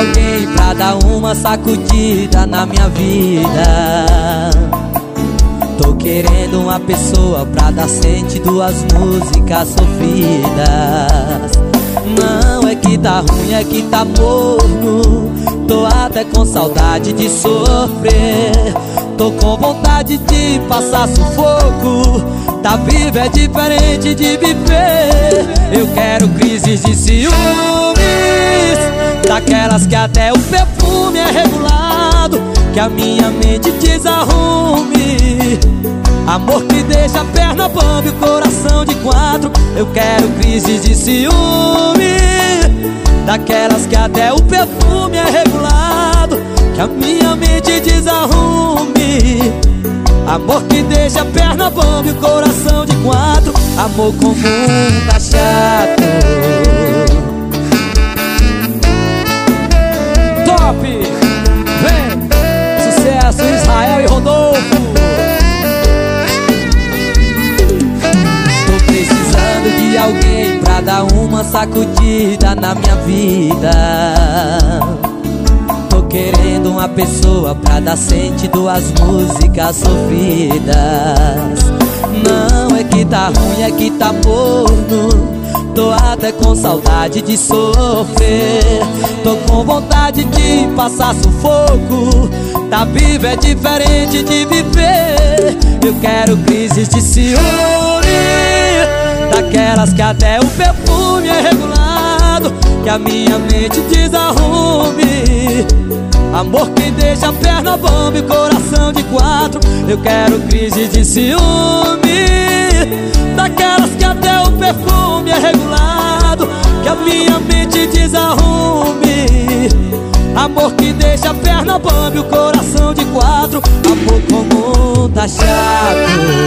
alguém pra dar uma sacudida na minha vida. Tô querendo uma pessoa pra dar sentido às músicas sofridas. Não é que tá ruim, é que tá morno. Tô até com saudade de sofrer. Tô com vontade de passar sufoco. Tá vivo é diferente de viver. Eu quero crises de ciúmes Daquelas que até o perfume é regulado Que a minha mente desarrume. Amor que deixa a perna bamba e o coração de quatro Eu quero crises de ciúme. Daquelas que até o perfume é regulado Que a minha mente desarrume. Amor que deixa a perna bamba e o coração de quatro Amor comum tá chato pra dar uma sacudida na minha vida. Tô querendo uma pessoa pra dar sentido às músicas sofridas Não é que tá ruim, é que tá morno. Tô até com saudade de sofrer. Tô com vontade de passar sufoco. Tá vivo é diferente de viver. Eu quero crises de ciúme Daquelas que até o perfume é regulado Que a minha mente desarrume. Amor que deixa a perna bomba e coração de quatro Eu quero crise de ciúme. Daquelas que até o perfume é regulado Que a minha mente desarrume. Amor que deixa a perna bomba e o coração de quatro Amor comum tá chato